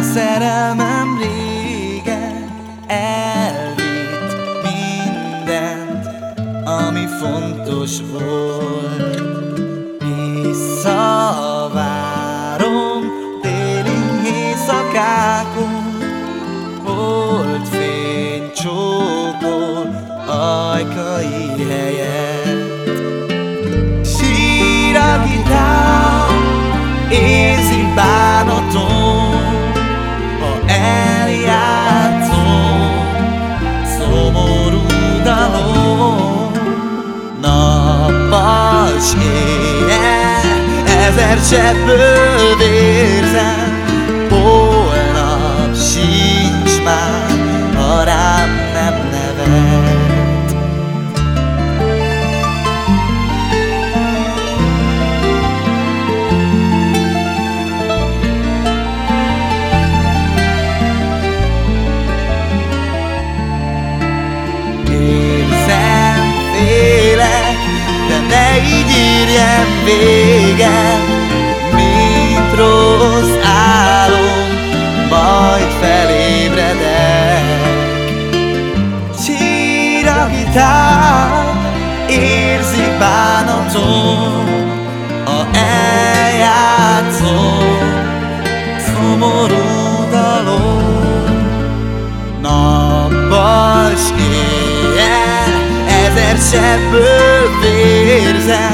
A szerelmem régen elvitt mindent, ami fontos volt. Visszavárom téli éjszakákon, holdfény csókol ajkaid. Ezer cseppből vérzem Holnap sincs már, ha rám nem nevet. Érzem, félek, de ne így érjen véget érzi bánatom Ha eljátszom, szomorú dalom Nappal s éjjel Ezer sebből vérzem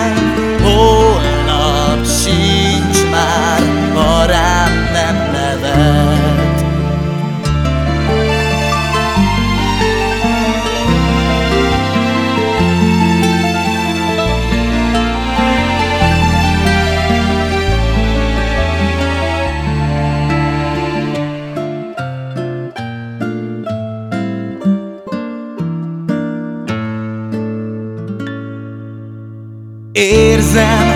Érzem,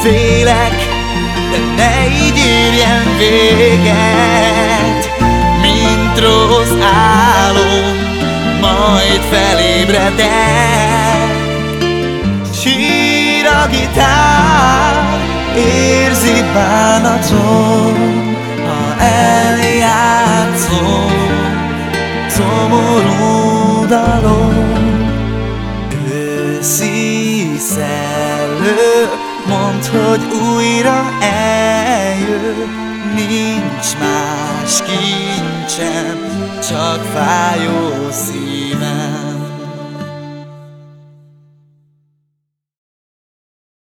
félek, de ne így érjen véget. Mint rossz álom, majd felébredek. Sír a gitár, érzi bánatom Ha eljátszom, szomorú dalom. Őszi szellő, mondd, hogy újra eljön. Nincs más kincsem, csak fájó szívem